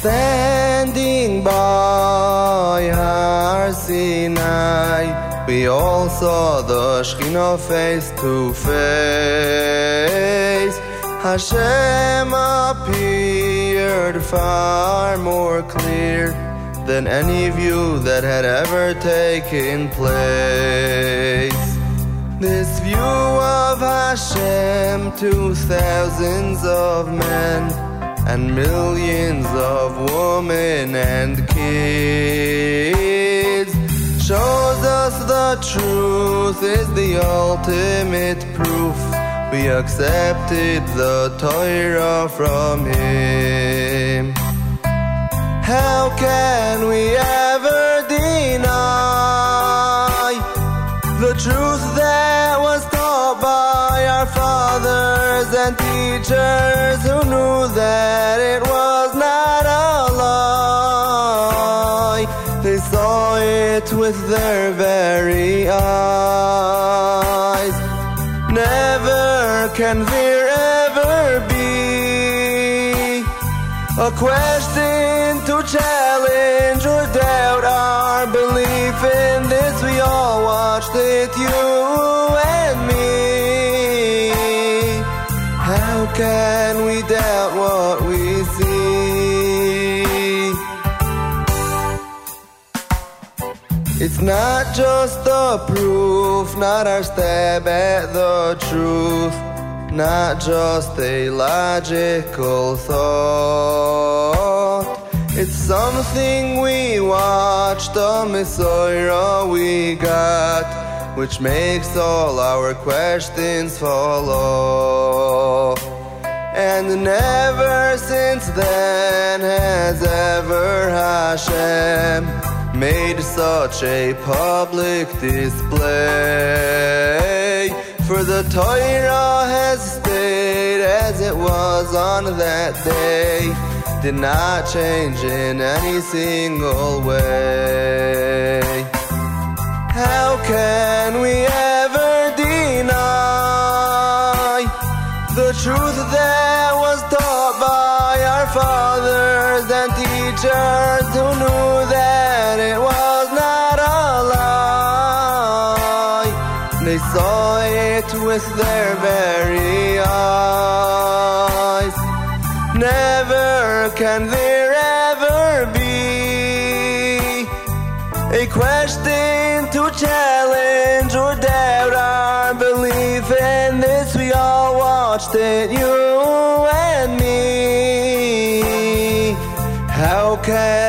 Standing by Har Sinai, we all saw the Shekhinah face to face. Hashem appeared far more clear than any view that had ever taken place. This view of Hashem to thousands of men and millions of women and kids shows us the truth is the ultimate proof. We accepted the Torah from Him. How can we ever deny the truth that was taught by our fathers and who knew that it was not a lie? They saw it with their very eyes. Never can there ever be a question to challenge or doubt our belief in this. We all watched it, you How can we doubt what we see? It's not just the proof, not our stab at the truth, not just a logical thought. It's something we watched, a Messiah we got, which makes all our questions fall off. And never since then has ever Hashem made such a public display. For the Torah has stayed as it was on that day, did not change in any single way. The truth that was taught by our fathers and teachers who knew that it was not a lie? They saw it with their very eyes. Never can there ever be a question to challenge or watched it, you and me. How can